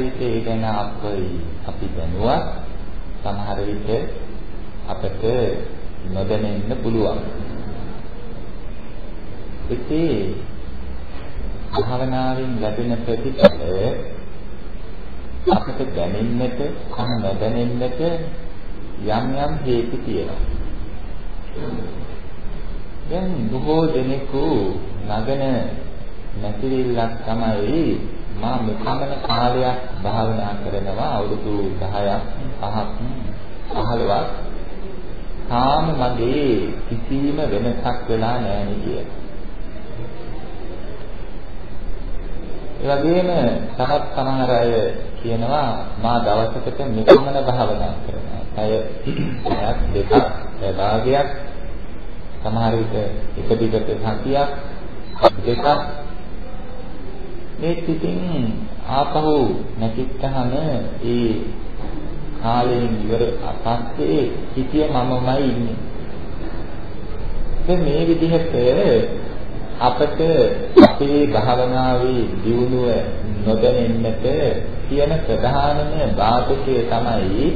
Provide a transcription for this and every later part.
විට ඒ ගැන අපයි අපි දැනුවත් සමහර විට අපට නොදැනෙන්න පුළුවන් ඉතින් භාවනාවෙන් ලැබෙන ප්‍රතිඵල අපට දැනෙන්නට සහ නොදැනෙන්නට යම් යම් හේතු තියෙනවා. දැන් බොහෝ දෙනෙකු නගන නැතිවිල්ලක් තමයි මා මෙකමන කාලයක් භාවනා කරනවා අවුරුදු 10ක් 5ක් 15ක් තාම මගේ කිසිම වෙනසක් වෙලා නැහැ නේ කියලා. ඒ වගේම තවත් සමහර අය කියනවා මා දවසකට මෙපමණ භාවනා කරනවා. අය දෙකක් භාගයක් සමහර විට එක දිගට සතියක් දෙකක් මේ පිටින් ආපහු නැතිච්චහම ඒ කාලයෙන් ඉවර අපස්සේ හිතිය මමමයි ඉන්නේ. මේ විදිහට අපට අපේ භාවනාවේ දියුණුව නොදැනෙන්නට තියෙන ප්‍රධානම බාධකය තමයි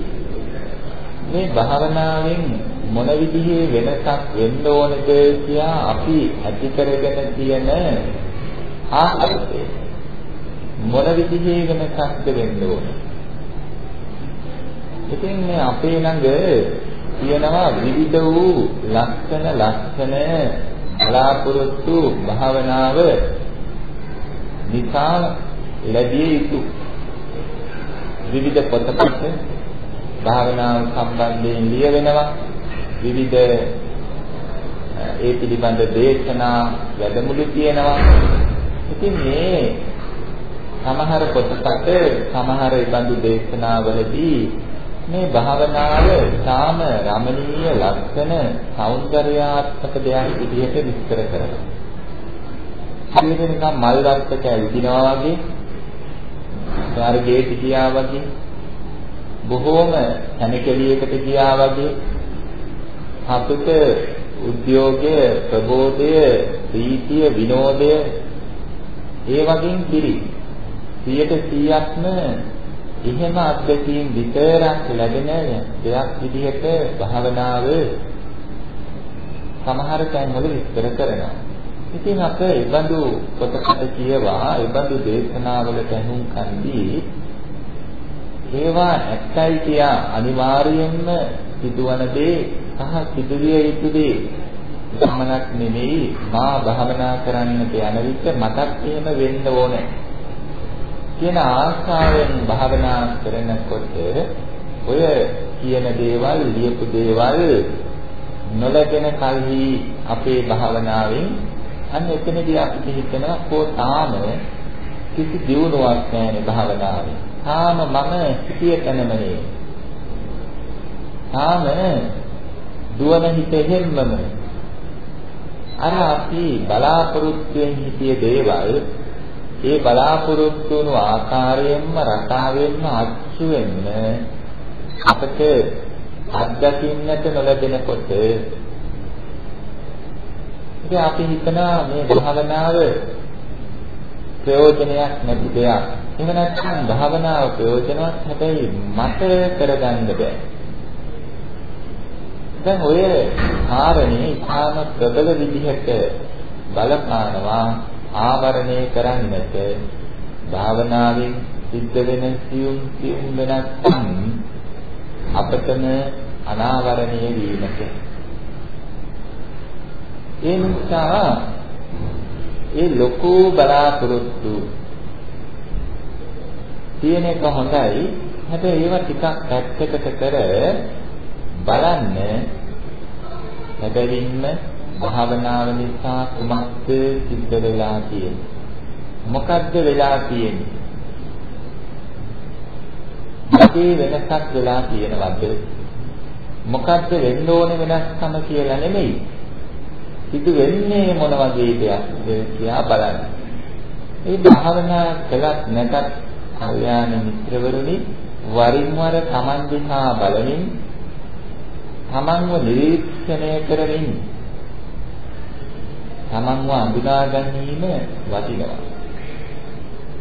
මේ භාවනාවෙන් මොන විදිහේ වෙනසක් වෙන්න ඕනද කියා අපි ඇති කරගෙන තියෙන ආකල්පය මොන විදිහේ වෙනසක්ද වෙන්න ඕන? ඉතින් මේ අපේ ළඟ තියෙනවා විවිධ වූ ලක්ෂණ ලක්ෂණ බලාපොරොත්තු භාවනාව නිසා ලැබිය යුතු. විවිධ පොතපත් භාවනාව සම්බන්ධයෙන් ලියවෙනවා. විවිධ ඒ පිළිබඳ දේශනා වැඩමුළු තියෙනවා. ඉතින් මේ සමහර පොතකට සමහර ඉබඳු දේශනාවලදී මේ භාවනාව තාම රමණීය ලක්ෂණ సౌందర్యාත්මක දෙයක් විදිහට විස්තර කරනවා. හරියට නිකන් මල් රත්ක ඇවිදිනවා වගේ, ධර්ගයේට ගියා වගේ, බොහෝම තනකෙලියකට ගියා වගේ, අපිට උද්‍යෝගය, ප්‍රබෝධය, ප්‍රීතිය, විනෝදය ඒ වගේන් පිළි 100%ක්ම එහෙම අත්දැකීම් විතරක් ලැබෙන දෙයක් විදිහට භාවනාව සමහර තැන්වල විස්තර කරනවා. ඉතින් අප ඒබඳු පොතකට කියවා ඒබඳු දේශනාවලට ඇහුම් කන්දී ඒවා ඇත්තයි කියා අනිවාර්යයෙන්ම සිදුවන දේ සහ සිදුවිය යුතු දේ සම්මනක් නෙමෙයි මා භාවනා කරන්නට යන විට මටත් එහෙම වෙන්න ඕනේ කියන ආශාවෙන් භාවනා කරනකොට ඔය කියන දේවල් ලියපු දේවල් නොලැබෙන කල්හි අපේ භාවනාවෙන් අන්න එතනදී අපිට හිතෙනවා කෝ තාම කිසි දියුණුවක් නැහැ භාවනාවේ. තාම මම සිටිය තැනමනේ. තාම දුවන හිත හැම්මම අර අපි බලාපොරොත්තුෙන් හිතිය දේවල් ඒ බලාපොරොත්තු වුණු ආකාරයෙන්ම රටාවෙන්ම අච්චු වෙන්න අපට අත්දකින්නට නොලැබෙනකොට ඉතින් අපි හිතනවා මේ භාවනාව ප්‍රයෝජනයක් නැති දෙයක්. එහෙම නැත්නම් භාවනාව ප්‍රයෝජනවත් හැබැයි මට කරගන්න බෑ. දැන් ඔය කාරණේ ඉතාම ප්‍රබල විදිහට බලපානවා ආවරණය කරන්නට භාවනාවෙන් සිද්ධ වෙන සියුම් සියුම් වෙනස්කම් අපතම අනාවරණය වීමට. ඒ නිසා ඒ ලොකු බලාපොරොත්තු තියෙන එක හොඳයි. හැබැයි ඒවා ටිකක් පැත්තකට කර බලන්න හැබැයින්ම භාවනාව නිසා කුමක්ද සිද්ධ වෙලා තියෙන්නේ? මොකද්ද වෙලා තියෙන්නේ? මොකේ වෙනසක් වෙලා තියෙනවද? මොකද්ද වෙන්න ඕනේ වෙනස්කම කියලා නෙමෙයි. සිදු වෙන්නේ මොන වගේ දෙයක්ද කියලා බලන්න. මේ භාවනා කළත් නැතත් කල්යාණ මිත්‍රවරුනි වරින් වර Taman දිහා බලමින් Tamanව නිරීක්ෂණය කරමින් Tamanව අඳුනා ගැනීම වටිනවා.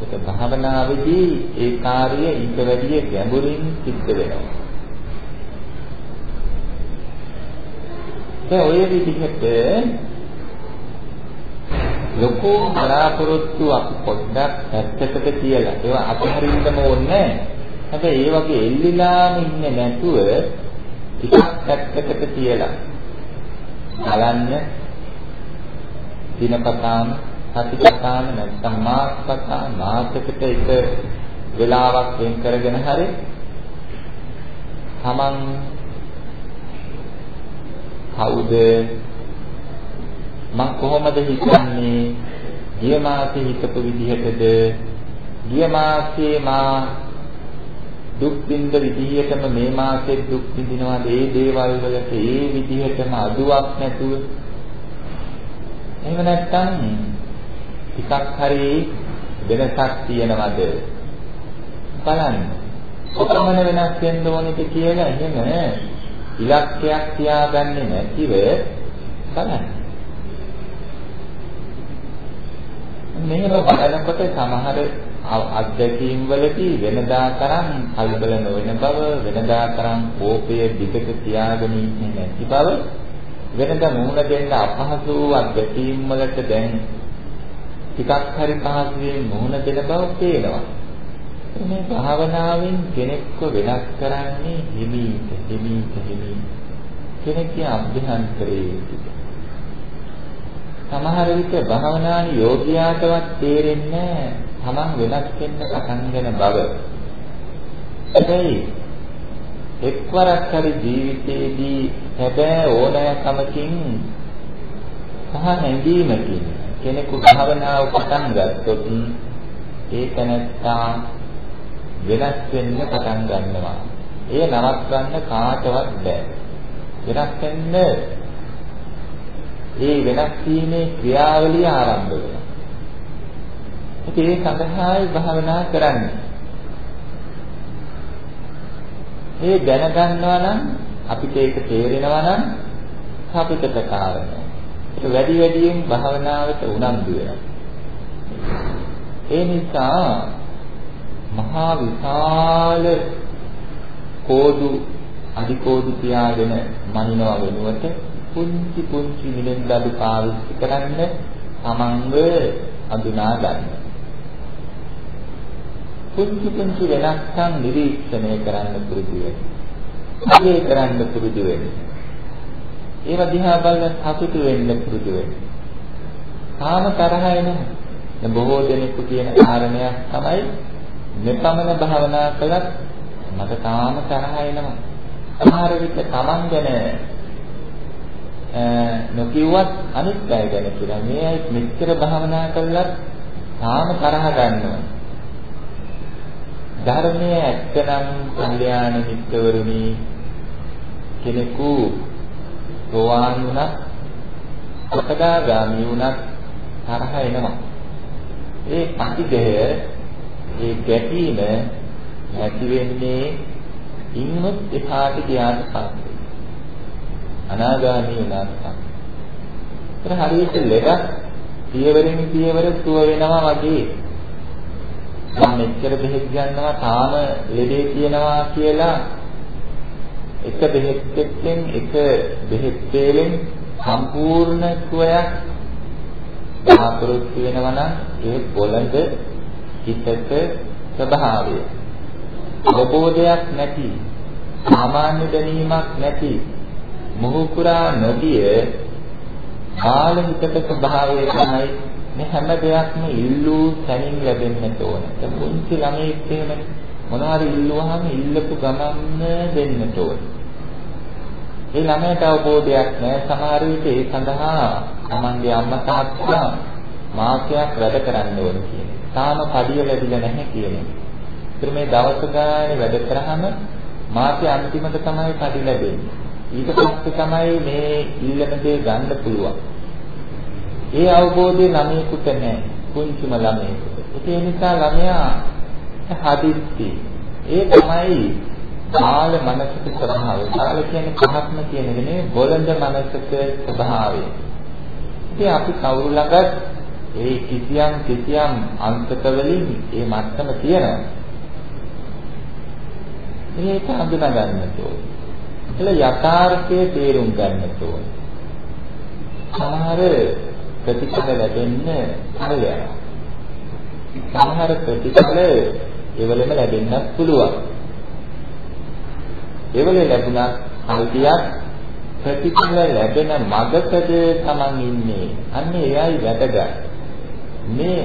ඒක භාවනාවේදී ඒ කාර්යය ඊට වැඩිය ගැඹුරින් සිද්ධ වෙනවා. ඒ ඔය විදිහට ලොකු බලාපොරොත්තු අපි පොඩ්ඩක් පැත්තකට තියලා ඒවා අපහරින්නම ඕනේ හැබැයි ඒ වගේ එල්ලිලාම ඉන්නේ නැතුව ටිකක් පැත්තකට තියලා බලන්න දිනපතාම සතිපතාම නැත්නම් මාසපතා මාසයකට එක වෙලාවක් වෙන් කරගෙන හරි තමන් කවුද? මම කොහොමද හිතන්නේ? ගිය මාසේ හිතපු විදිහටද? ගිය මාසේ මා දුක් විඳ විදිහටම මේ මාසේ දුක් විඳිනවාද? ඒ දේවල් වලට ඒ විදිහටම අදුවක් නැතුව එහෙම නැත්නම් ටිකක් හරි වෙනසක් තියෙනවද? බලන්න. කොපමණ වෙනස් වෙන්න ඕනේද කියලා එහෙම ඉලක්කයක් තියාගන්නේ නැතිව බලන්න. මෙහෙම බලනකොට සමහර අත්දැකීම් වලදී වෙනදා තරම් කලබල නොවන බව වෙනදා තරම් කෝපය දිගට තියාගෙන ඉන්නේ නැති බව වෙනදා මුහුණ දෙන්න අපහසු අත්දැකීම් වලට දැන් ටිකක් හරි පහසුවෙන් මුහුණ දෙන බව පේනවා. මේ භාවනාවෙන් කෙනෙක්ව වෙනස් කරන්නේ හිමීට හිමීට හිමීට. කෙනෙක්ගේ අභ්‍යන්තරයේ සමහර විට භාවනානි යෝගියාටවත් තේරෙන්නේ තමන් වෙනස් වෙන්න පටන් ගන්න බව. හැබැයි එක්වරක් හරි ජීවිතයේදී හැබැයි ඕනෑකමකින් සහ නැගීමකින් කෙනෙකු භාවනාව පටන් ගත්තොත් ඒක නැත්තා වෙනස් වෙන්න පටන් ගන්නවා. එය නවත්වන්න කාටවත් බෑ. වෙනස් වෙන්න ඒ වෙනස් වීමේ ක්‍රියාවලිය ආරම්භ වෙනවා. ඉතින් ඒ සඳහායි භාවනා කරන්නේ. ඒ දැනගන්නවා නම් අපිට ඒක තේරෙනවා නම් අපිට ප්‍රකාරණය. ඒක වැඩි වැඩියෙන් භාවනාවට උනන්දු වෙනවා. ඒ නිසා මහා විශාල කෝදු අධිකෝදු තියාගෙන මනිනවා වෙනුවට පුංචි පුංචි මිලෙන්දඩු පාවිච්චි කරන්න තමන්ව අඳුනා ගන්න. පුංචි පුංචි වෙනස්කම් නිරීක්ෂණය කරන්න පුරුදු වෙන්න. අගේ කරන්න පුරුදු වෙන්න. ඒව දිහා බලන සතුටු වෙන්න පුරුදු වෙන්න. කාම තරහ එන බොහෝ දෙනෙකු කියන කාරණයක් තමයි මෙපමණ භාවනා කළත් මට තාම තරහ එනවා. සමහර විට තමන් ගැන නොකියුවත් අනිත් අය ගැන කියලා. මේ අය මෙච්චර භාවනා කළත් තාම තරහ ගන්නවා. ධර්මයේ ඇත්තනම් කල්යාණ මිත්‍රවරුනි කෙනෙකු සෝවාන් වුණත් සකදාගාමි වුණත් තරහ එනවා. ඒ පටිඝය ඒ ගැටීම ඇති වෙන්නේ ඉන්නොත් එහාට ගියාට පස්සේ අනාගාමී වුණාට පස්සේ. ඒක හරියට ලෙඩක් පියවරෙන් පියවර සුව වෙනවා වගේ. මම මෙච්චර බෙහෙත් ගන්නවා තාම ලෙඩේ තියෙනවා කියලා එක බෙහෙත් එක්කෙන් එක බෙහෙත් වේලෙන් සම්පූර්ණ සුවයක් ආකෘති වෙනවා නම් ඒ බොළඳ හිතක ස්වභාවය. අවබෝධයක් නැති සාමාන්‍ය දැනීමක් නැති මොහු පුරා නොගිය කාල හිතක ස්වභාවය තමයි මේ හැම දෙයක්ම ඉල්ලූ තැනින් ලැබෙන්නට ඕන. ඒ පුංචි ළමයෙක් එහෙම මොනවාරි ඉල්ලුවාම ඉල්ලපු ගමන්ම දෙන්නට ඕන. ඒ ළමයට අවබෝධයක් නැහැ සමහර විට ඒ සඳහා Tamanගේ අම්මා තාත්තා මාසයක් වැඩ කරන්න ඕන කියන්නේ. තාම පඩිය ලැබිලා නැහැ කියන්නේ. ඒත් මේ දවස් ගානේ වැඩ කරාම මාසේ අන්තිමට තමයි පඩි ලැබෙන්නේ. ඊට පස්සේ තමයි මේ ඉල්ලන දේ ගන්න පුළුවන්. ඒ අවබෝධය ළමයෙකුට නැහැ. කුංචිම ළමයෙකුට. ඒ නිසා ළමයා හදිස්සි ඒ තමයි බාල මනසක ස්වභාවය. බාල කියන්නේ පහක්ම කියන එක නෙවෙයි බොළඳ මනසක ස්වභාවය. ඉතින් අපි කවුරු ළඟත් ඒ කිසියම් කිසියම් අන්තකවලින් ඒ මත්තම තියෙනවා. මේක හඳුනා ගන්නට ඕනේ. එල යථාර්ථයේ තේරුම් ගන්නට ඕනේ. සමහර ප්‍රතිඵල ලැබෙන්න කල යනවා. සමහර ප්‍රතිඵල ඒවලම ලැබෙන්නත් පුළුවන්. ඒවල ලැබුණා කල්පියක් ප්‍රතිඵල ලැබෙන මගකද Taman ඉන්නේ. අන්න එයයි වැදගත්. මේ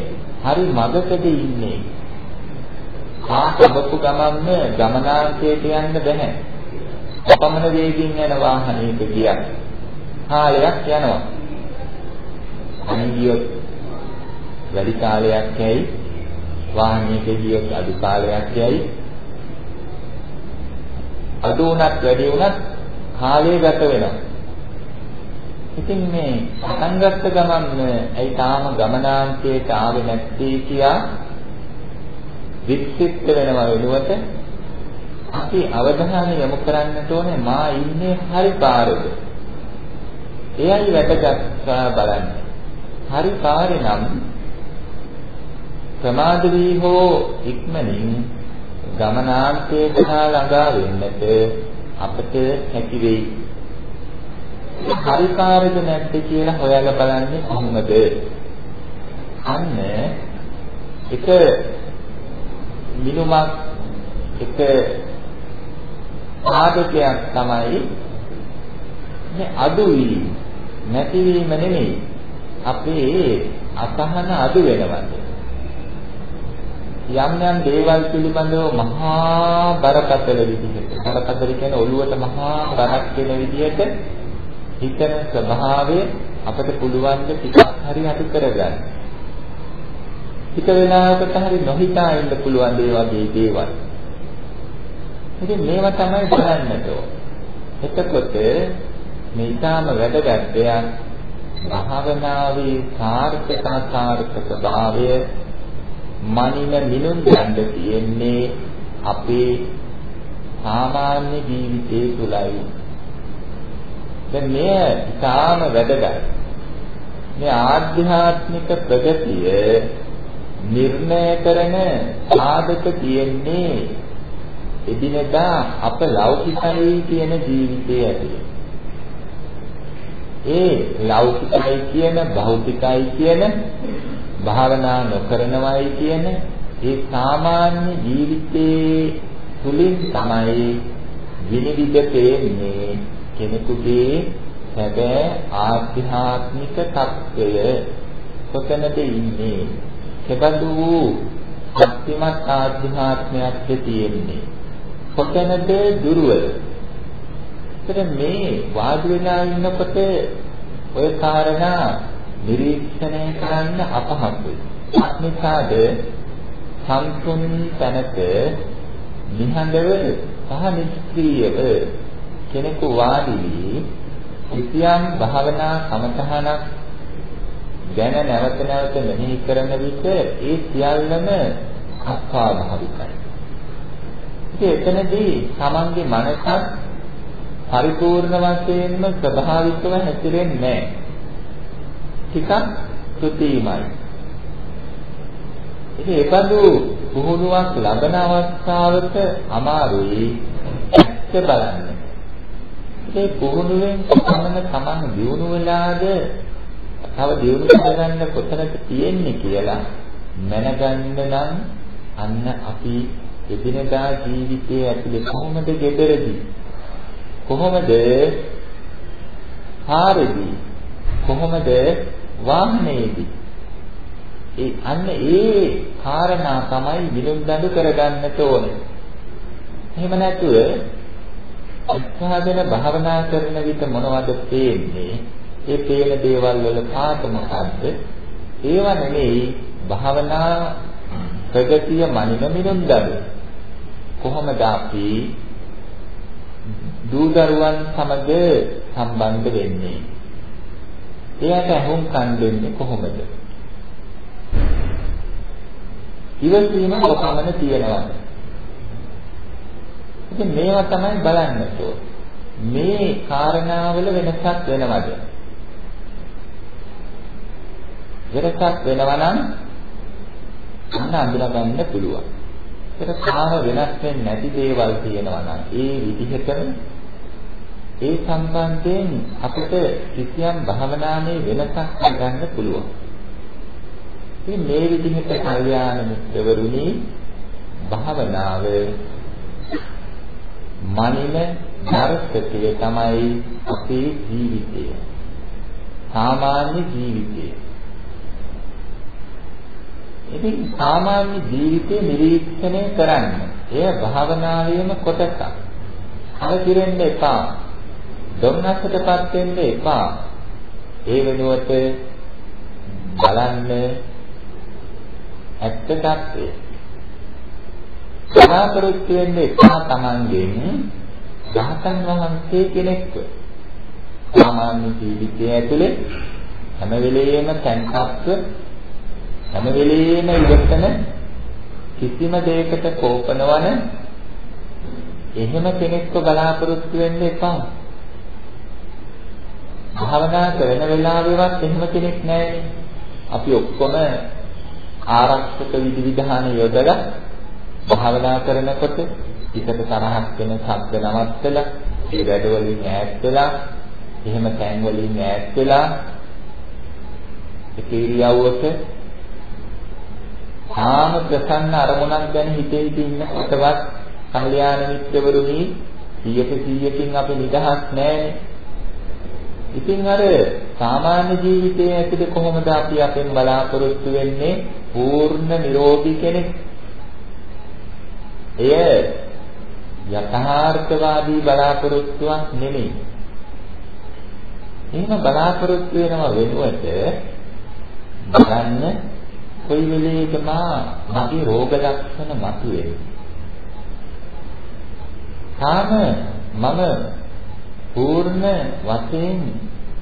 හරි මගකද ඉන්නේ. ආපබපු ගමන්න ගමනාන්තයට යන්න බෑ. අපමණ වේගින් යන වාහනයක ගියත් කාලයක් යනවා. අනිගියොත් වැඩි කාලයක් යයි වාහනයක ගියොත් අඩු කාලයක් යයි. අඩු උනත් වැඩි උනත් කාලය ගත වෙනවා. ඉතින් මේ පටන් ගත්ත ගමන් ඇයි තාම ගමනාන්තයට ආවේ නැත්තේ කියා වික්ෂිප්ත වෙනව වෙනුවට අපි අවධානය යොමු කරන්නට ඕනේ මා ඉන්නේ හරි පාරද? එයයි වැදගත් බලන්න. හරි පාරේ නම් ප්‍රමාද වී හෝ ඉක්මනින් ගමනාන්තයට ළඟා වෙන්නට අපට හැකි වෙයි. හරි කාර්යද නැද්ද කියලා හොයලා බලන්නේ කොහොමද? අන්න එක මිනුමක් එක ආදකයක් තමයි මේ අඩු වීම නැතිවීම නෙමෙයි අපේ අසහන අඩු වෙනවද යම් යම් දේවල් පිළිබඳව මහා බරපතල විදිහට බරපතල කියන්නේ ඔළුවට මහා බරක් වෙන විදිහට හිතන ස්වභාවය අපිට පුළුවන් ද ටිකක් හරි අඩු කරගන්න. ටික වෙලාවකට හරි නොහිතා ඉන්න පුළුවන් ඒ වගේ දේවල්. ඉතින් මේවා තමයි බලන්නට ඕන. එතකොට මේ ඊටාම වැදගත් දෙයක් භාවනාවේ සාර්ථකතාවක ස්වභාවය මනින මිනුම් ගන්න තියෙන්නේ අපේ සාමාන්‍ය ජීවිතයේ තුලයි. දැන් මෙය ඉතාම වැදගත්. මේ ආධ්‍යාත්මික ප්‍රගතිය නිර්ණය කරන සාධක තියෙන්නේ එදිනදා අප ලෞකිකයි කියන ජීවිතයේ ඇතුළේ. ඒ ලෞකිකයි කියන භෞතිකයි කියන භාවනා නොකරනවයි කියන ඒ සාමාන්‍ය ජීවිතයේ තුලින් තමයි විනිවිද පේන්නේ කෙනෙකුගේ සැබෑ ආධ්‍යාත්මික తত্ত্বය කොතනද ඉන්නේ? කෙබඳු වූ ශක්තිමත් ආධ්‍යාත්මයක් තියෙන්නේ? කොතනද දුර්වල? එතන මේ වාඩි වෙලා ඉන්නකොට ඔය කාරණා නිරීක්ෂණය කරන්න අපහසුයි. අනිසාද සම්තුන් තැනක නිහඬව සහ නිෂ්ක්‍රීයව කෙනෙකු වාඩි වී කිසියම් භාවනා සමතහනක් ගැන නැවත නැවත මෙනෙහි කරන විට ඒ සියල්ලම අස්වාභාවිකයි. ඉතින් එතනදී තමන්ගේ මනසත් පරිපූර්ණ වශයෙන්ම ස්වභාවිකව හැසිරෙන්නේ නැහැ. ටිකක් කෘතිමයි. ඉතින් ඒබඳු පුහුණුවක් ලබන අවස්ථාවක අමාරුයි ඇත්ත බලන්න. ඒ පුහුණුවෙන් කොපමණ තමන් දියුණු වෙලාද තව දියුණු කරගන්න කොතනද තියෙන්නේ කියලා මැනගන්න නම් අන්න අපි එදිනදා ජීවිතයේ ඇතුලේ කොහොමද gederදී කොහොමද හාරෙදී කොහොමද වාහනයේදී ඒ අන්න ඒ කාරණා තමයි විලුම් දඬු කරගන්නට ඕනේ. එහෙම නැතුව උත්සාහගෙන භාවනා කරන විට මොනවද පේන්නේ? ඒ පේන දේවල් වල පාත මොකද්ද? ඒව නෙමෙයි භාවනා ප්‍රගතිය මනින මිනුම් දඬු. කොහොමද අපි දූ දරුවන් සමග සම්බන්ධ වෙන්නේ? එයාට අහුම්කම් දෙන්නේ කොහොමද? ඉවසීම කොපමණ තියෙනවද? ඉතින් මේවා තමයි බලන්න මේ කාරණාවල වෙනසක් වෙනවද? වෙනසක් වෙනවා නම් අන්න අඳුනා ගන්න පුළුවන්. ඒක කාම වෙනස් වෙන්නේ නැති දේවල් තියෙනවා නම් ඒ විදිහටම ඒ සම්බන්ධයෙන් අපිට කිසියම් භාවනාවේ වෙනසක් ගන්න පුළුවන්. ඉතින් මේ විදිහට කල්යාණ මිත්‍රවරුනි භාවනාව මනින දර්ශකය තමයි අපේ ජීවිතය. සාමාන්‍ය ජීවිතය. ඉතින් සාමාන්‍ය ජීවිතේ නිරීක්ෂණය කරන්න. එය භාවනාවේම කොටසක්. අලකිරෙන්න එපා. ධම්නස්සටපත් වෙන්න එපා. ඒ වෙනුවට බලන්න ඇත්ත తත්වය. බලාපොරොත්තු වෙන්න එපා Tamanගෙන් රහතන් වහන්සේ කෙනෙක්ව. සාමාන්‍ය ජීවිතය ඇතුලේ හැම වෙලෙම තැන්පත්ව හැම වෙලෙම ඉවසන කිසිම දෙයකට කෝපනවන එහෙම කෙනෙක්ව බලාපොරොත්තු වෙන්න එපා. භාවනා කරන වෙලාවෙවත් එහෙම කෙනෙක් නැහැනේ. අපි ඔක්කොම ආරක්ෂක විධි විධාන යොදලා භාවනා කරනකොට හිතට තරහක් වෙන ශබ්ද නවත්තලා ඒ වැඩ වලින් ඈත් වෙලා එහෙම තැන් වලින් ඈත් වෙලා ඒ ඉරියව්වක ආම ප්‍රසන්න අරමුණක් ගැන හිතේ හිතින් ඉන්නකොටවත් කල්යාණ මිත්‍රවරුනි 100ක 100කින් අපි නිදහස් නැහැනේ. ඉතින් අර සාමාන්‍ය ජීවිතයේ ඇතුලේ කොහොමද අපි අපෙන් බලාපොරොත්තු වෙන්නේ පූර්ණ නිරෝගී කෙනෙක්. එය යථාර්ථවාදී බලාපොරොත්තුවක් නෙමෙයි. එහෙම බලාපොරොත්තු වෙනව වෙනුවට බලන්න කොයි වෙලේද මගේ රෝග ලක්ෂණ මතුවේ. තාම මම පූර්ණ වශයෙන්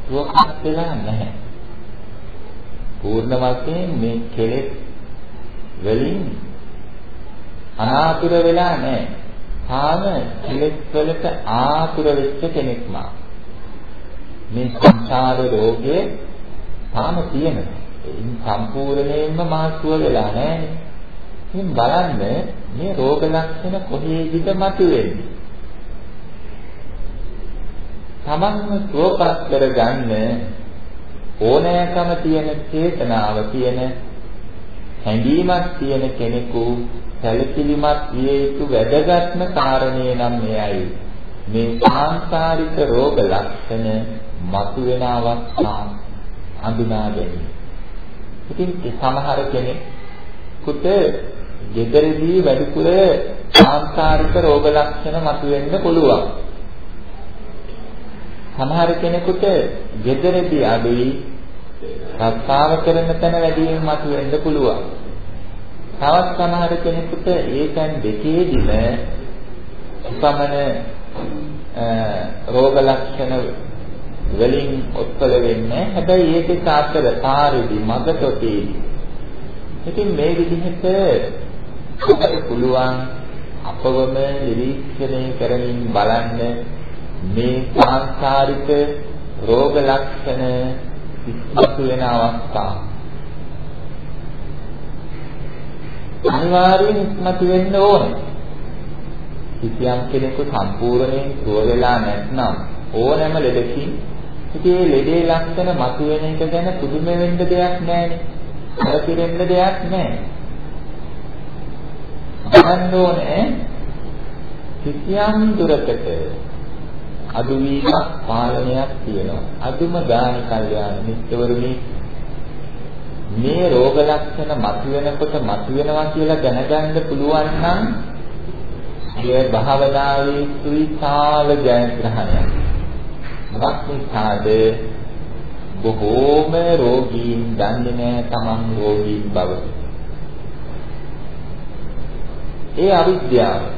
සුවපත් වෙලා නැහැ. පූර්ණ වශයෙන් මේ කෙලෙස් වලින් අනාතුර වෙලා නැහැ. තාම කෙලෙස් වලට ආතුර වෙච්ච කෙනෙක් මා. මේ සංසාර රෝගේ තාම තියෙනවා. සම්පූර්ණයෙන්ම මාසුව වෙලා නැහැ. ඉතින් බලන්න මේ රෝග ලක්ෂණ කොහේද මතුවෙන්නේ? තමන්ව සුවපත් කරගන්න ඕනෑකම තියෙන චේතනාව තියෙන හැඟීමක් තියෙන කෙනෙකු සැලකිලිමත් විය යුතු වැදගත්ම කාරණේ නම් මෙයයි. මේ සාංසාරික රෝග ලක්ෂණ මතුවෙන අවස්ථා හඳුනා ගැනීම. ඉතින් සමහර කෙනෙකුට ගෙදරදී වැඩිපුර සාංකාරික රෝග ලක්ෂණ මතුවෙන්න පුළුවන්. සමහර කෙනෙකුට ගෙදරදී අඩුයි රස්සාව කරන තැන වැඩියෙන් මතුවෙන්න පුළුවන්. තවත් සමහර කෙනෙකුට ඒකන් දෙකේදීම උපමන රෝග ලක්ෂණ වලින් ඔත්කල වෙන්නේ හැබැයි ඒකේ සාතර පාරේදී මගතොටේදී ඉතින් මේ විදිහට අපිට පුළුවන් අපවම නිරීක්ෂණය කරමින් බලන්න මේ සංස්කාරික රෝග ලක්ෂණ ඉස්මතු වෙන අවස්ථා අනිවාර්යයෙන් ඉස්මතු වෙන්න ඕනේ කිසියම් කෙනෙකු සම්පූර්ණයෙන් සුව වෙලා නැත්නම් ඕනෑම ලෙඩකින් ඉතින් මේ ලෙඩේ ලක්ෂණ මතුවෙන එක ගැන පුදුම වෙන්න දෙයක් නැහැනේ. අරපිරෙන්න දෙයක් නැහැ. බලන්න ඕනේ කිසියම් දුරකට අදුවීමක් පාලනයක් තියෙනවා. අදුම ගාන කල්යාණ මිත්‍රවරුනි මේ රෝග ලක්ෂණ මතුවෙනකොට මතුවෙනවා කියලා දැනගන්න පුළුවන් නම් ඒ භාවනාවේ සුවිශාල ජයග්‍රහණයක්. මොකක් නිසාද බොහෝම රෝගීන් දන්නේ නැහැ තමන් රෝගීන් බව. ඒ අවිද්‍යාව.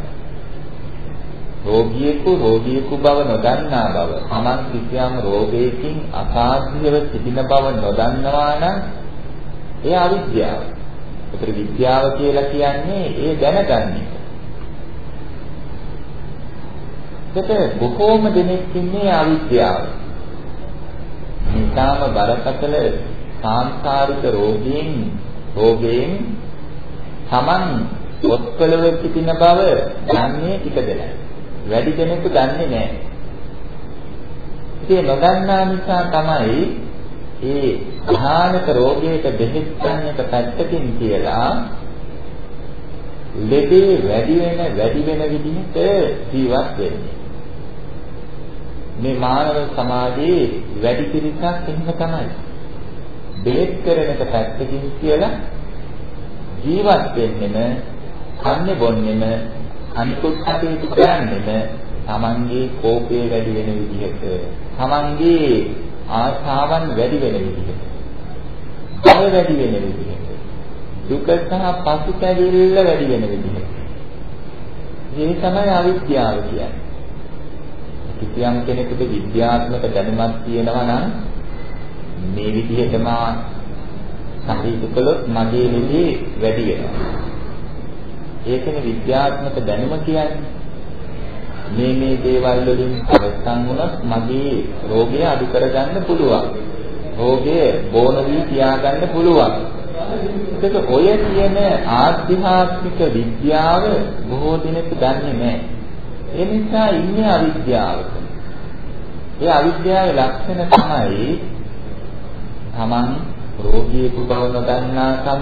රෝගියෙකු රෝගියෙකු බව නොදන්නා බව. තමන් කිසියම් රෝගයකින් අසාධ්‍යව සිටින බව නොදන්නවා නම් ඒ අවිද්‍යාව. ඒතර විද්‍යාව කියලා කියන්නේ ඒ දැනගන්නේ. එතකොට බොහෝම දෙනෙක් ඉන්නේ අවිද්‍යාව. ඊටාම බරපතල සාංසාරික රෝගීන් රෝගයෙන් Taman ඔත්කලව සිටින බව දන්නේ ටික දෙනයි. වැඩි දෙනෙකු දන්නේ නැහැ. ඉතින් නොදන්නා නිසා තමයි ඒ භයානක රෝගයක බෙහෙත් ගන්නට පැත්තකින් කියලා ලෙඩේ වැඩි වෙන වැඩි වෙන විදිහට ජීවත් වෙන්නේ. මේ මානව සමාජයේ වැඩි පිරිසක් එහෙම තමයි. බෙහෙත් කරනක පැත්තකින් කියලා ජීවත් වෙන්නෙම කන්නේ බොන්නෙම අනිකුත් කටයුතු කරන්නෙම තමන්ගේ කෝපය වැඩි වෙන විදිහට තමන්ගේ ආශාවන් වැඩි වෙන විදිහට භය වැඩි වෙන විදිහට දුක සහ පසුතැවිල්ල වැඩි වෙන විදිහට මේ තමයි අවිද්‍යාව කියන්නේ කිසියම් කෙනෙකුට විද්‍යාත්මක දැනුමක් තියෙනවා නම් මේ විදිහටම කටයුතු කළොත් මගේ නිදී වැඩි වෙනවා. ඒකනේ විද්‍යාත්මක දැනුම කියන්නේ. මේ මේ දේවල් වලින් අවසන් වුණොත් මගේ රෝගය අඩු කරගන්න පුළුවන්. රෝගය බෝන වී තියාගන්න පුළුවන්. ඒක ඔය කියන ආධ්‍යාත්මික විද්‍යාව බොහෝ දෙනෙක් දන්නේ නැහැ. ඒ නිසා ඉන්නේ අවිද්‍යාවක. ඒ අවිද්‍යාවේ ලක්ෂණ තමයි තමන් රෝගියෙකු බව නොදන්නාකම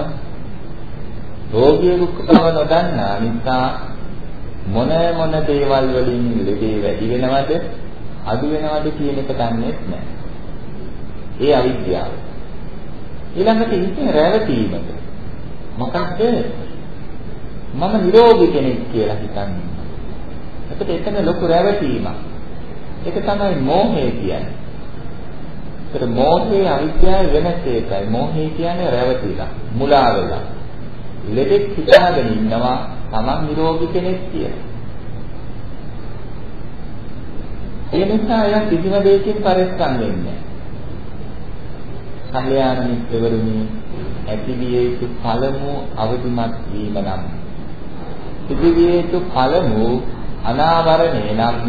රෝගියෙකු බව නොදන්නා නිසා මොන මොන දේවල් වලින් ලෙඩේ වැඩි වෙනවද අඩු වෙනවද කියන එක දන්නේ නැහැ. ඒ අවිද්‍යාව. ඊළඟට ඉන්නේ රැවටීමද. මොකක්ද? මම නිරෝගී කෙනෙක් කියලා හිතන්නේ. එතකොට එතන ලොකු රැවටීමක්. ඒක තමයි මෝහය කියන්නේ. ඒතර මෝහයේ අවිද්‍යාව වෙනස් එකයි. මෝහය කියන්නේ රැවටිලා, මුලා වෙලා. ලෙඩෙක් හිතාගෙන ඉන්නවා තමන් නිරෝගී කෙනෙක් කියලා. ඒ නිසා එයා කිසිම දෙයකින් පරිස්සම් වෙන්නේ නැහැ. කල්යාණ මිත්‍රවරුනි ඇතිවිය යුතු පළමු අවදිමත් වීම නම් සිදුවිය යුතු පළමු අනාවරණය නම්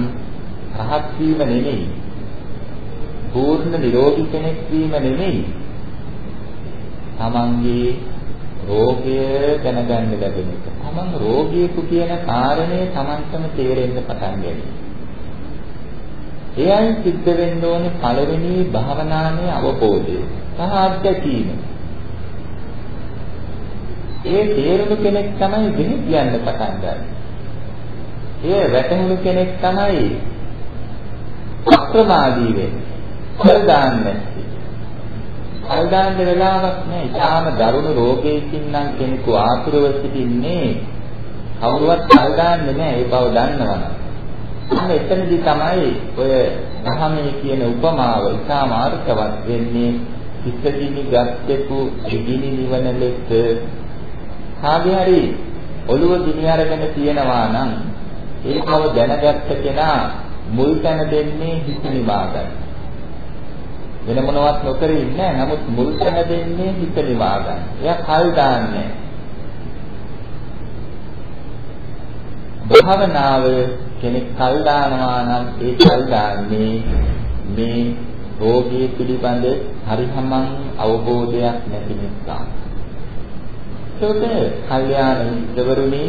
රහත් වීම නෙමෙයි පූර්ණ නිරෝගී කෙනෙක් වීම නෙමෙයි. තමන්ගේ රෝගය දැනගන්න ලැබෙන එක. තමන් රෝගියෙකු කියන කාරණය තමන්ටම තේරෙන්න පටන් ගන්නවා. එයයි සිද්ධ වෙන්න ඕනේ පළවෙනි භාවනාවේ අවබෝධය සහ අධ්‍යක්ීම. ඒ තේරුණු කෙනෙක් තමයි දෙහි කියන්න පටන් ගන්නේ. ඒ වැටහුණු කෙනෙක් තමයි අප්‍රමාදී වෙන්නේ. කල් දාන්නේ කල් දාන්න වෙලාවක් නැහැ. ඊටාම දරුණු රෝගයකින් නම් කෙනෙකු ආතුරව සිටින්නේ කවුරුවත් කල් දාන්නේ නැහැ. ඒ බව දන්නවනම්. අන්න එතනදී තමයි ඔය ධහමේ කියන උපමාව ඉතාම අර්ථවත් වෙන්නේ කිසකිනි ගස්සෙකු ඉගිනි නිවන ලෙස කාගේ හරි ඔළුව ගිනි අරගෙන තියනවා නම් ඒ බව දැනගත්ත කෙනා මුල් තැන දෙන්නේ හිත නිවාගන්න. වෙන මොනවත් නොකර ඉන්නේ නමුත් මුල් තැන දෙන්නේ හිත නිවා ගන්න. එයා කල් දාන්නේ. භාවනාව කෙනෙක් කල් දානවා නම් ඒ කල් දාන්නේ මේ රෝගී පිළිබඳ හරිහමං අවබෝධයක් නැති නිසා. ඒකට කල්යාණ මිත්‍රවරුනි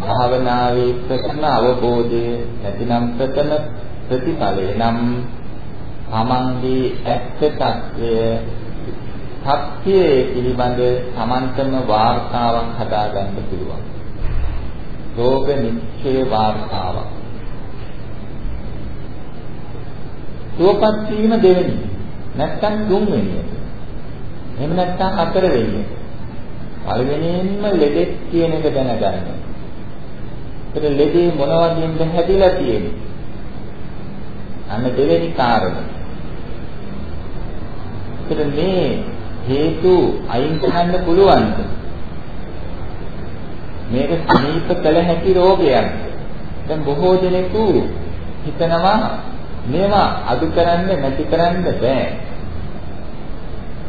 භාවනාවේ ප්‍රථම අවබෝධය නැතිනම් ප්‍රථම ප්‍රතිඵලය නම් තමන්ගේ ඇත්ත తත්වය සත්‍යයේ පිළිබඳ තමන්ටම වාර්තාවක් හදාගන්න පුළුවන්. රෝග නිශ්චය වාර්තාවක්. සුවපත් වීම දෙවෙනි. නැත්තම් තුන්වෙනි. එහෙම නැත්තම් හතරවෙනි. පළවෙනියෙන්ම ලෙඩෙක් කියන එක දැනගන්න. ඒතර ලෙඩේ මොන වගේද හැදිලා තියෙන්නේ? අන්න දෙවෙනි කාරණය. ඒතර මේ හේතු අයින් කරන්න පුළුවන්ද? මේක සනීප කළ හැකි රෝගයක්. දැන් බොහෝ දෙනෙකු හිතනවා මේවා අඩු කරන්න නැති කරන්න බෑ.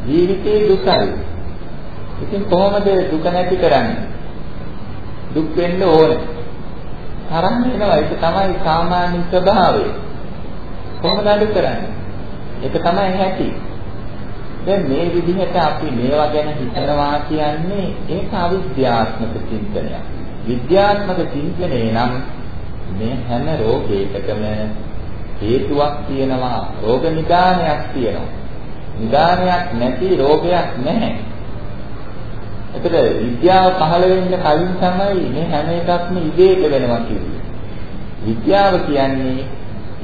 ජීවිතේ දුකයි. ඉතින් කොහොමද දුක නැති කරන්නේ? දුක් වෙන්න ඕනේ. තරහ වෙනවා ඒක තමයි සාමාන්‍ය ස්වභාවය. කොහොමද අඩු කරන්නේ? ඒක තමයි හැටි. දැන් මේ විදිහට අපි මේවා ගැන හිතනවා කියන්නේ ඒක අවිද්‍යාත්මක චින්තනයක්. විද්‍යාත්මක චින්තනය නම් මේ හැම රෝගයකටම හේතුවක් තියෙනවා. රෝග නිදානයක් තියෙනවා. නිදානයක් නැති රෝගයක් නැහැ. එතකොට විද්‍යාව පහළ වෙන්න කලින් තමයි මේ හැම එකක්ම ඉබේට වෙනවා කියන්නේ. විද්‍යාව කියන්නේ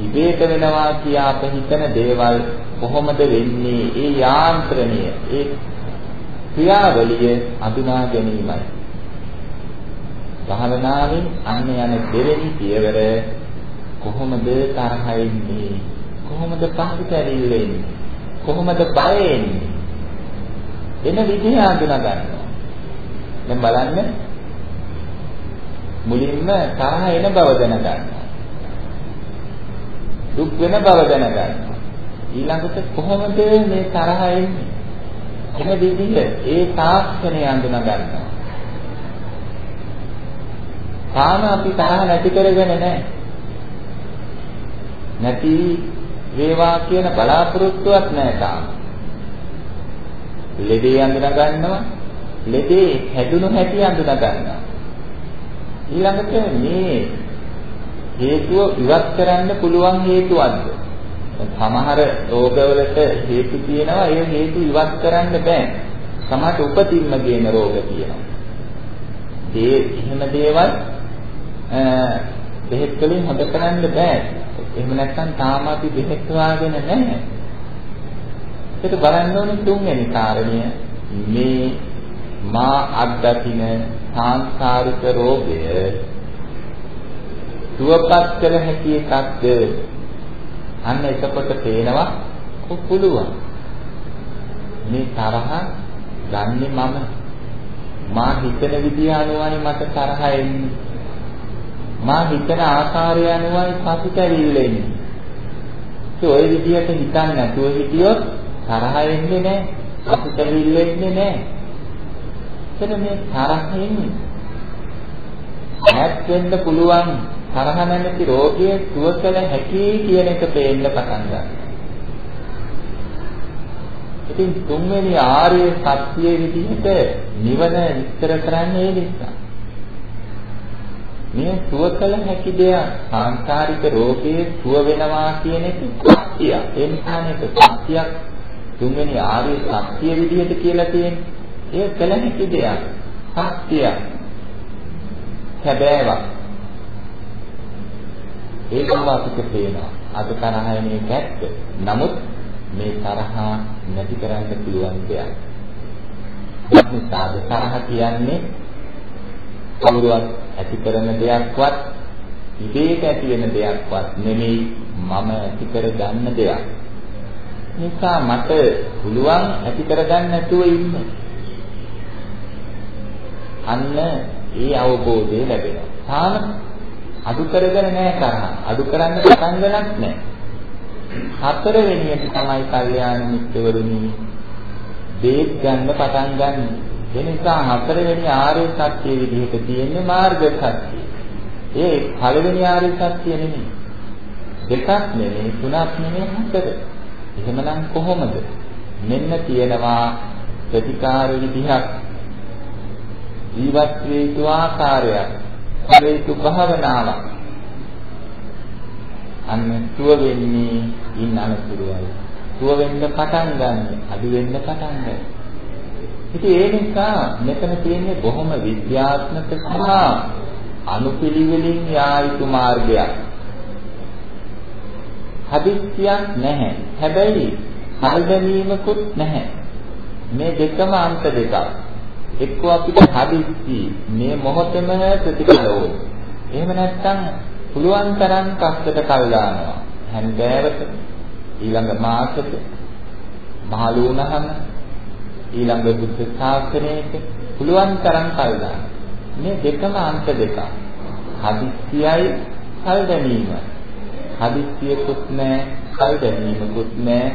ඉබේට වෙනවා කියා අප හිතන දේවල් කොහොමද වෙන්නේ? ඒ යාන්ත්‍රණය ඒ ක්‍රියාවලිය අඳුනා ගැනීමයි. භාවනාවෙන් අන්න යන දෙවෙනි පියවර කොහොමද තරහ එන්නේ කොහොමද පහුතැවිල්ල එන්නේ කොහොමද බය එන්නේ? එන විදිහ හඳුනා ගන්නවා. දැන් බලන්න. මුලින්ම තරහ එන බව දැනගන්නවා. දුක් වෙන බව දැනගන්නවා. ඊළඟට කොහොමද මේ තරහ එන්නේ එන විදිහ ඒ තාක්ෂණය හඳුනා ගන්නවා තාම අපි තරහ නැති කරගෙන නැහැ. නැති වේවා කියන බලාපොරොත්තුවක් නැහැ තාම. ලෙඩේ අඳුන ගන්නවා. ලෙඩේ හැදුණු හැටි අඳුන ගන්නවා. ඊළඟට මේ හේතුව ඉවත් කරන්න පුළුවන් හේතුවක්ද? සමහර රෝගවලට හේතු තියෙනවා ඒ හේතු ඉවත් කරන්න බෑ. සමහරට උපතින්ම ගේන රෝග තියෙනවා. ඒ එහෙම දේවල් බෙහෙත් වලින් හොද කරන්න බෑ. එහෙම නැත්නම් තාම අපි බෙහෙත් වාගෙන නැහැ. ඒක බලන්න ඕනේ තුන්වෙනි කාරණය මේ මා අත්දකින සාංසාරික රෝගය සුවපත් කළ හැකි එකක්ද අන්න එතකොට පේනවා පුළුවන් මේ තරහ ගන්නෙ මම මා හිතන විදිය අනුවයි මට තරහ එන්නේ මා හිතන ආකාරය අනුවයි පසුතැවිල්ල එන්නේ. ඒ ඔය විදිහට හිතන්නේ නැතුව හිටියොත් තරහ එන්නේ නැහැ. පසුතැවිල්ල එන්නේ නැහැ. එතන මේ තරහෙන් ඈත් වෙන්න පුළුවන් තරහ නැති රෝගිය සුව කළ හැකි කියන එක පේන්න පටන් ගන්නවා. ඉතින් තුන්වෙනි ආර්ය සත්‍යයේ විදිහට නිවන විස්තර කරන්නේ ඒ නිසා. මේ සුව කළ හැකි දෙයක් සාංකාරික රෝගයේ සුව වෙනවා කියන එක සත්‍යය. ඒ නිසා මේක සත්‍යයක් තුන්වෙනි ආර්ය සත්‍ය විදිහට කියලා තියෙන්නේ. ඒ කළ හැකි දෙයක් සත්‍යයක්. හැබෑවක්. ඒකම අපිට පේනවා. අද තරහය මේක ඇත්ත. නමුත් මේ තරහ නැති කරන්න පුළුවන් දෙයක්. මේ තරහ කියන්නේ කවුරුවත් ඇති කරන දෙයක්වත් ඉබේට ඇති වෙන දෙයක්වත් නෙමෙයි මම ඇති කර ගන්න දෙයක්. නිසා මට පුළුවන් ඇති කර ගන්න නැතුව ඉන්න. අන්න ඒ අවබෝධය ලැබෙනවා. තාම අඩු කරගෙන නැහැ තරහ. අඩු කරන්න පටන් ගන්නත් නැහැ. හතර වෙනියට තමයි කල්යාණ මිත්‍රවරුනි දේත් ගන්න පටන් ගන්නේ. ඒ නිසා හතරවෙනි ආර්ය සත්‍ය විදිහට තියෙන්නේ මාර්ග සත්‍ය. ඒ පළවෙනි ආර්ය සත්‍ය නෙමෙයි. දෙකක් නෙමෙයි තුනක් නෙමෙයි හතර. එහෙමනම් කොහොමද? මෙන්න තියෙනවා ප්‍රතිකාර විදිහක්. ජීවත් වේ යුතු ආකාරයක්. හේතු භාවනාවක්. අන්න සුව වෙන්නේ ඉන්න අනතුරුයි. සුව වෙන්න පටන් ගන්න, අඩු වෙන්න පටන් ගන්න. ඉතින් ඒ නිසා මෙතන තියෙන්නේ බොහොම විද්‍යාත්මක සහ අනුපිළිවෙලින් යා යුතු මාර්ගයක්. හදිස්සියක් නැහැ. හැබැයි හල්දැනීමකුත් නැහැ. මේ දෙකම අන්ත දෙකක්. එක්ක අපිට හදිස්සි මේ මොහොතේම ප්‍රතිඵල ඕන. එහෙම නැත්නම් පුළුවන් තරම් කස්සට කල් දානවා. හැන්දෑවට ඊළඟ මාසෙට මහලු වුණහම ඊළඟ බුද්ධ ශාසනයක පුළුවන් තරම් කල් දාන්න. මේ දෙකම අන්ත දෙකක්. හදිස්සියයි කල් දැමීම. හදිස්සියකුත් නැහැ, කල් දැමීමකුත් නැහැ.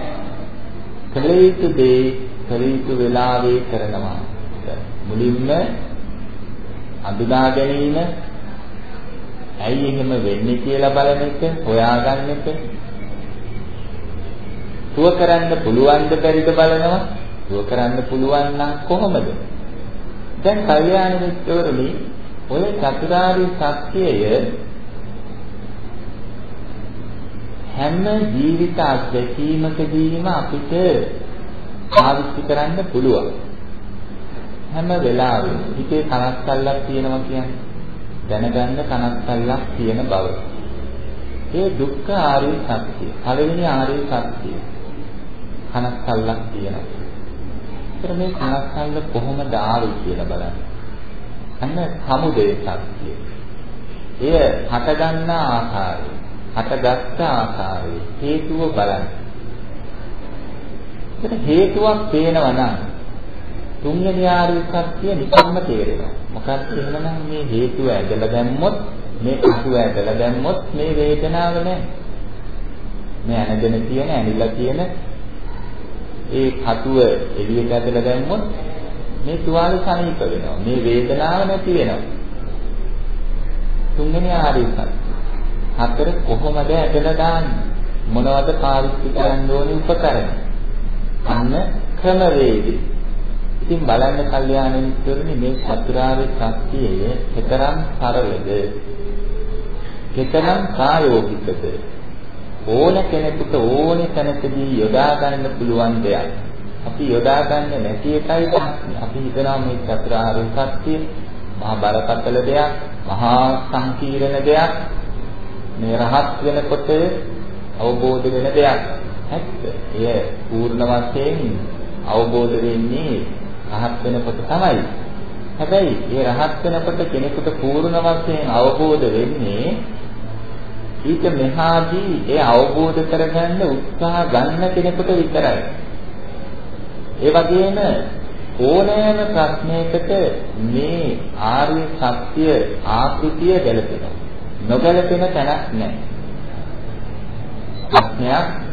කළ යුතු දේ කළ යුතු වෙලාවේ කරනවා. මුලින්ම අඳුනා ගැනීම ඇයි එහෙම වෙන්නේ කියලා බලන එක, හොයාගන්න එක. සුව කරන්න පුළුවන්ද බැරිද බලනවා. සුව කරන්න පුළුවන් නම් කොහොමද? දැන් කල්යාණ මිත්‍රවරුනි ඔය චතුරාර්ය සත්‍යය හැම ජීවිත අත්දැකීමකදීම අපිට පාවිච්චි කරන්න පුළුවන්. හැම වෙලාවෙම හිතේ කනස්සල්ලක් තියෙනවා කියන්නේ දැනගන්න කනස්සල්ලක් තියෙන බව. ඒ දුක්ඛ ආර්ය සත්‍ය. පළවෙනි ආර්ය සත්‍ය. කනස්සල්ලක් තියෙනවා. ඒතර මේ කනස්සල්ල කොහොමද ආවේ කියලා බලන්න. අන්න සමුදය සත්‍ය. එය හටගන්න ආකාරය, හටගත් ආකාරය හේතුව බලන්න. ඒකට හේතුවක් පේනවා නම් තුන්වෙනි ආර්ය සත්‍ය නිකම්ම තේරෙනවා. මොකක්ද එහෙනම් මේ හේතුව ඇදලා දැම්මොත් මේ අසුව ඇදලා දැම්මොත් මේ වේදනාව නැහැ. මේ ඇනගෙන තියෙන ඇනිලා තියෙන ඒ කටුව එළියට ඇදලා දැම්මොත් මේ තුවාල සනීප වෙනවා. මේ වේදනාව නැති වෙනවා. තුන්වෙනි ආර්ය සත්‍ය. හතර කොහොමද ඇදලා දාන්නේ? මොනවද පාවිච්චි කරන්න ඕනේ උපකරණ? අන්න ක්‍රමවේදී ඉතින් බලන්න කල්යාණ මිත්‍රනි මේ චතුරාර්ය සත්‍යය කතරම් සරලද කතරම් ප්‍රායෝගිකද ඕන කෙනෙකුට ඕනේ තැනකදී යොදා ගන්න පුළුවන් දෙයක්. අපි යොදා ගන්න නැති එකයි ප්‍රශ්නේ. අපි හිතනවා මේ චතුරාර්ය සත්‍ය මහා බරපතල දෙයක්, මහා සංකීර්ණ දෙයක්. මේ රහත් වෙනකොට අවබෝධ වෙන දෙයක්. ඇත්ත. එය පූර්ණ වශයෙන් අවබෝධ වෙන්නේ රහත් වෙනකොට තමයි. හැබැයි මේ රහත් වෙනකොට කෙනෙකුට පූර්ණ වශයෙන් අවබෝධ වෙන්නේ ඊට මෙහාදී ඒ අවබෝධ කරගන්න උත්සාහ ගන්න කෙනෙකුට විතරයි. ඒ වගේම ඕනෑම ප්‍රශ්නයකට මේ ආර්ය සත්‍ය ආකෘතිය ගැලපෙනවා. නොගැලපෙන තැනක් නැහැ. ප්‍රශ්නයක්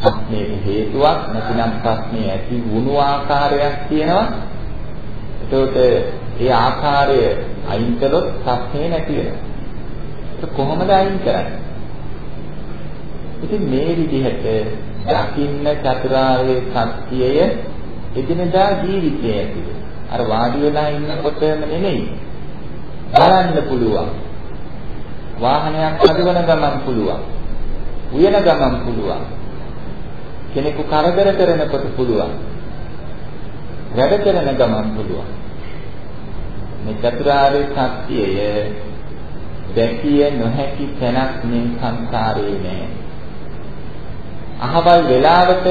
ප්‍රශ්නේ හේතුවක් නැතිනම් ප්‍රශ්නේ ඇති වුණු ආකාරයක් තියෙනවා. එතකොට ඒ ආකාරය අයින් කළොත් ප්‍රශ්නේ නැති වෙනවා. ඒක කොහොමද අයින් කරන්නේ? ඉතින් මේ විදිහට දකින්න චතුරාර්ය සත්‍යය එදිනදා ජීවිතයේ ඇතුළේ අර වාඩි වෙලා ඉන්නකොටම නෙමෙයි බලන්න පුළුවන් වාහනයක් හදවන ගමන් පුළුවන් උයන ගමන් පුළුවන් කෙනෙකු කරදර කරනකොට පුළුවන්. වැඩ කරන ගමන් පුළුවන්. මේ චතුරාර්ය සත්‍යය දැකිය නොහැකි තැනක් මේ සංසාරේ නෑ. අහවල් වෙලාවට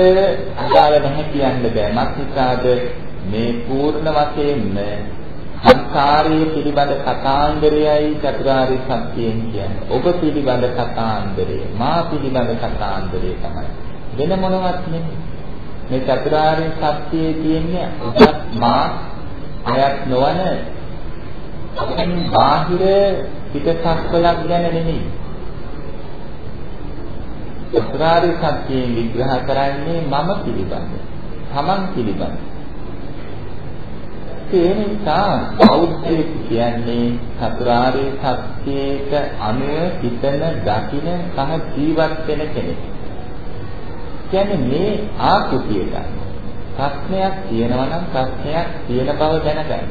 අදාළ නැහැ කියන්න බෑ. මක්නිසාද මේ පූර්ණ වශයෙන්ම සංසාරයේ පිළිබඳ කතාන්දරයයි චතුරාර්ය සත්‍යයෙන් කියන්නේ. ඔබ පිළිබඳ කතාන්දරය, මා පිළිබඳ කතාන්දරය තමයි. වෙන මොනවත් නෙමෙයි. මේ චතුරාර්ය සත්‍යයේ තියෙන්නේ උසස් මා අයත් නොවන අපෙන් බාහිර පිටසක්වලක් ගැන නෙමෙයි. චතුරාර්ය සත්‍යයෙන් විග්‍රහ කරන්නේ මම පිළිබඳ, තමන් පිළිබඳ. ඒ නිසා බෞද්ධය කියන්නේ චතුරාර්ය සත්‍යයට අනුව හිතන, දකින සහ ජීවත් වෙන කෙනෙක්. කියන්නේ මේ ආකෘතියට ප්‍රශ්නයක් තියෙනවා නම් ප්‍රශ්නයක් තියෙන බව දැනගන්න.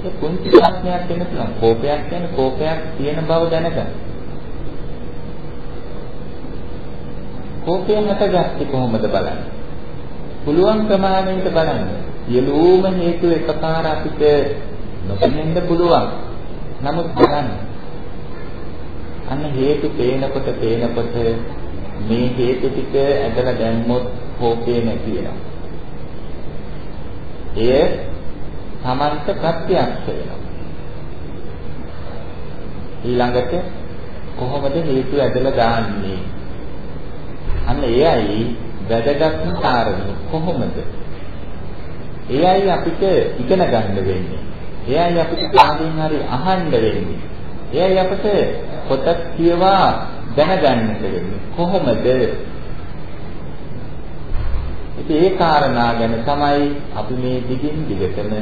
ඒ කුංචි ප්‍රශ්නයක් වෙන පුළුවන්. කෝපයක් කියන්නේ කෝපයක් තියෙන බව දැනගන්න. කෝපය හටගත්තේ කොහොමද බලන්න. පුළුවන් ප්‍රමාණයට බලන්න. සියලුම හේතු එකපාර අපිට නොපෙනෙන්න පුළුවන්. නමුත් බලන්න. අන්න හේතු පේනකොට පේනකොට මේ හේතු ටික ඇදලා දැම්මොත් කෝපේ නැති වෙනවා. එය සමන්ත ප්‍රත්‍යක්ෂ වෙනවා. ඊළඟට කොහොමද හේතු ඇදලා දාන්නේ? අන්න එයයි වැදගත්ම කාරණය කොහොමද? එයයි අපිට ඉගෙන ගන්න වෙන්නේ. එයයි අපිට කාගෙන් හරි අහන්න වෙන්නේ. එයයි අපිට පොතක් කියවා දැනගන්නට වෙන්නේ කොහොමද? ඉතින් ඒ කාරණා ගැන තමයි අපි මේ දිගින් දිගටම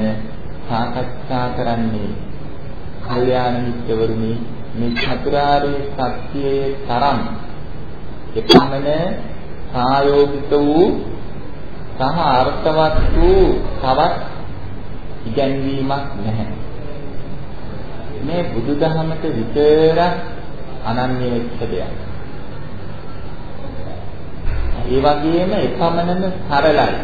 සාකච්ඡා කරන්නේ. කල්යාණ මිත්‍රවරුනි මේ චතුරාර්ය සත්‍යයේ තරම් එපමණ සායෝගික වූ සහ අර්ථවත් වූ තවත් ඉගැන්වීමක් නැහැ. මේ බුදුදහමට විතරක් අනන්‍ය වෙච්ච දෙයක්. ඒ වගේම එපමණම සරලයි.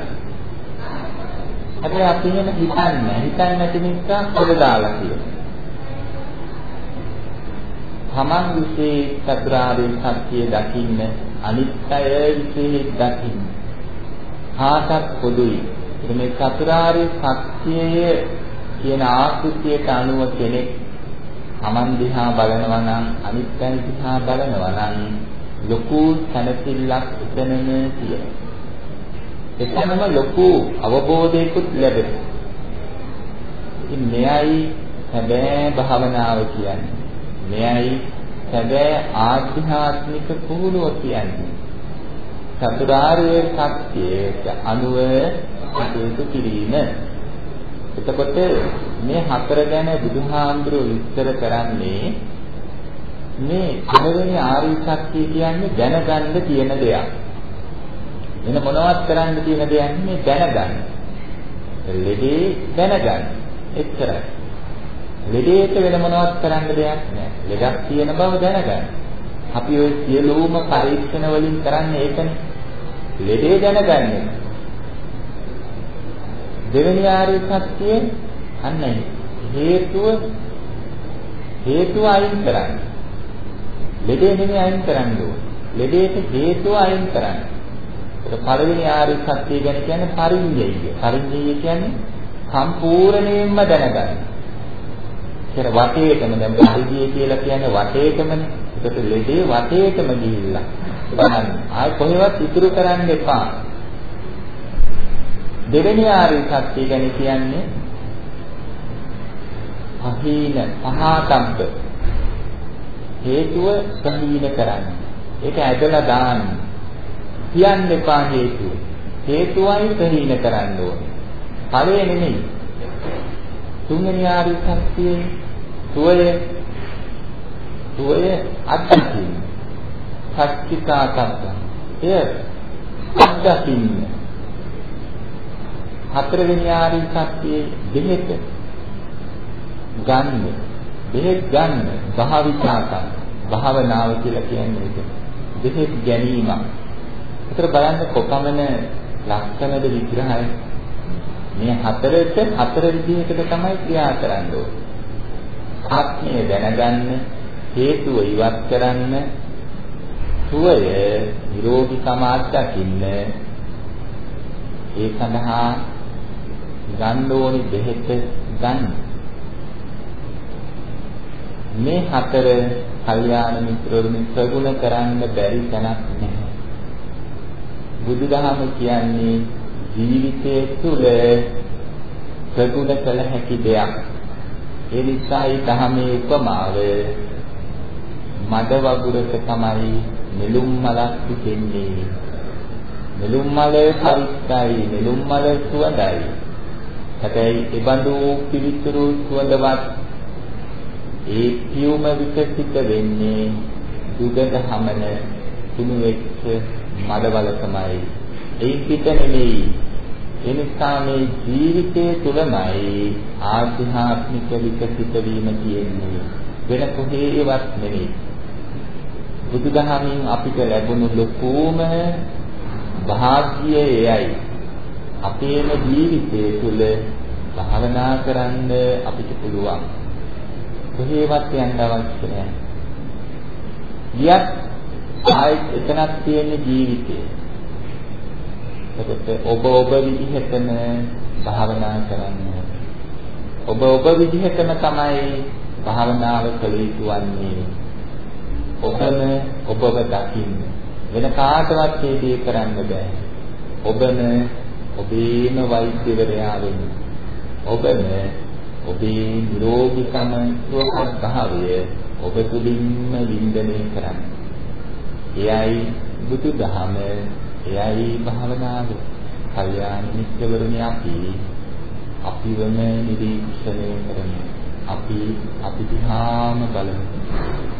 හැබැයි අපි එහෙම හිතන්නේ හිතන්නේ නැති නිසා පොද දාලා කියනවා. තමන් විසේ චතුරාර්ය සත්‍ය දකින්න අනිත්‍ය විසේ දකින්න. කාටත් පොදුයි. මේ චතුරාර්ය සත්‍යය කියන ආකෘතියට අනුව කෙනෙක් තමන් දිහා බලනවා නම් අනිත්‍ය දිහා බලනවා නම් ලොකු සැනසෙල්ලක් එතනම තියෙනවා. එතනම ලොකු අවබෝධයකුත් ලැබෙනවා. ඉතින් මෙයයි සැබෑ භාවනාව කියන්නේ. මෙයයි සැබෑ ආධ්‍යාත්මික පුහුණුව කියන්නේ. චතුරාර්ය සත්‍යයට අනුව කටයුතු කිරීම. එතකොට මේ හතර ගැන බුදුහාමුදුරුවෝ විස්තර කරන්නේ මේ පළවෙනි ආර්ය සත්‍ය කියන්නේ දැනගන්න තියෙන දෙයක්. වෙන මොනවත් කරන්න තියෙන දෙයක් නෙමෙයි දැනගන්න. ලෙඩේ දැනගන්න. එච්චරයි. ලෙඩේට වෙන මොනවත් කරන්න දෙයක් නැහැ. ලෙඩක් තියෙන බව දැනගන්න. අපි ওই සියලුම පරීක්ෂණ වලින් කරන්නේ ඒකනේ. ලෙඩේ දැනගන්නේ. දෙවෙනි ආර්ය සත්‍යය අන්නයි. හේතුව හේතුව අයින් කරන්න. ලෙඩේ නෙමෙයි අයින් කරන්න ඕනේ. ලෙඩේට හේතුව අයින් කරන්න. ඒක පළවෙනි ආර්ය සත්‍ය ගැන කියන්නේ පරිඤ්ඤය. පරිඤ්ඤය කියන්නේ සම්පූර්ණයෙන්ම දැනගන්න. කියන වටේටම දැන් පරිඤ්ඤය කියලා කියන්නේ වටේටමනේ. ඒකට ලෙඩේ වටේටම ගිහිල්ලා. බලන්න ආය කොහෙවත් ඉතුරු කරන්න එපා. දෙවෙනි ආර්ය සත්‍ය ගැන කියන්නේ අහීන පහතම්බ හේතුව සහීන කරන්න. ඒක ඇදලා දාන්න. කියන්න එපා හේතුව. හේතුවයි ප්‍රහීන කරන්න ඕනේ. ඵලය නෙමෙයි. තුන්වෙනි ආර්ය සත්‍යයේ සුවය සුවය අත්දැකීම. සත්‍චිතා තත්ත්ව. එය අත්දැකීම. හතරවෙනි ආර්ය සත්‍යයේ දෙහෙත ගන්න. දෙහෙත් ගන්න භාවිතාකම්. භාවනාව කියලා කියන්නේ ඒක. දෙහෙත් ගැනීමක්. ඒතර බලන්න කොපමණ ලක්ෂණද විග්‍රහය. මේ හතරට හතර විදිහකට තමයි ක්‍රියා කරන්න ඕනේ. ආත්මය දැනගන්න, හේතුව ඉවත් කරන්න, සුවය නිරෝගී සමාජ දකින්න. ඒ සඳහා ගන්න ඕනි බෙහෙත ගන්න. මේ හතර කල්යාණ මිත්‍රවරුන් ප්‍රගුණ කරන්න බැරි තැනක් නැහැ. බුදුදහම කියන්නේ ජීවිතයේ තුල ප්‍රගුණ කළ හැකි දෙයක්. ඒ නිසායි දහමේ උපමාව මඩ වගුරක තමයි නෙළුම් මලක් තිබෙන්නේ. නෙළුම් මල පරිස්සයි, නෙළුම් මල සුවඳයි. හැබැයි ඒ බඳු පිවිතුරු සුවඳවත් ඒ පියුම විකසිත වෙන්නේ දුගඳ හමන තුනු වෙච්ච මඩවල තමයි. ඒ පිට නෙමෙයි. ඒ නිසා මේ ජීවිතයේ තුලමයි ආධ්‍යාත්මික විකසිත වීම තියෙන්නේ. වෙන කොහේවත් නෙමෙයි. බුදුදහමින් අපිට ලැබුණු ලොකුම භාග්‍යය එයයි. අපේම ජීවිතයේ තුල භාවනා කරන්න අපිට පුළුවන්. කොහේවත් යන්න අවශ්‍ය නැහැ. ගියත් ආයෙත් එතනක් තියෙන ජීවිතය. එතකොට ඔබ ඔබ විදිහටම භාවනා කරන්න. ඔබ ඔබ විදිහටම තමයි භාවනාව කළ යුතු වන්නේ. ඔබම ඔබව දකින්න. වෙන කාටවත් මේ දේ කරන්න බෑ. ඔබම ඔබේම වෛද්‍යවරයා වෙන්න. ඔබම ඔබේ නිරෝගීකම සුවපත් භාවය ඔබ තුලින්ම වින්දනය කරන්න. එයයි බුදුදහම, එයයි භාවනාව. කල්යාණ මිත්‍රවරුනි අපි අපිවම නිරීක්ෂණය කරමු. අප අපි අපි දිහාම බලමු.